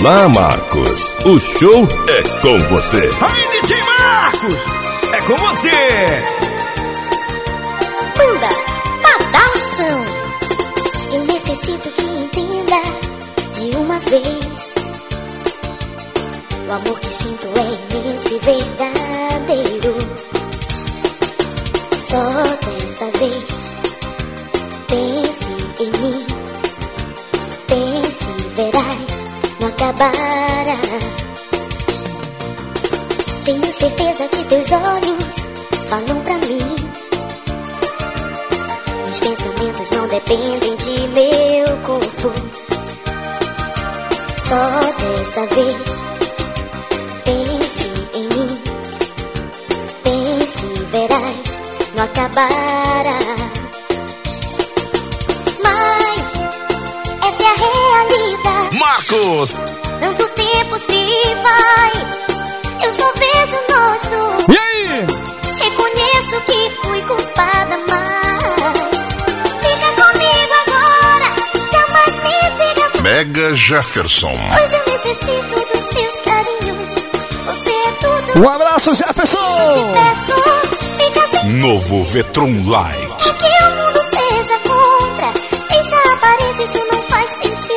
Olá, Marcos. O show é com você. Aí, DJ Marcos, é com você. Banda Badalação. Eu necessito que entenda de uma vez. O amor que sinto é imenso e verdadeiro. Só dessa vez, pense em mim. Acabará. Tenho certeza que teus olhos falam pra mim. Meus pensamentos não dependem de meu corpo. Só dessa vez, pense em mim. Pense verás, não acabará. Marcos! Tanto tempo se vai, eu só vejo nós dois. E aí? Reconheço que fui culpada, mas fica comigo agora. Jamais me diga, Mega Jefferson. pois eu necessito dos teus carinhos. Você é tudo Um abraço, Jefferson! que te peço. Fica sem Novo Vetron Light. que o mundo seja como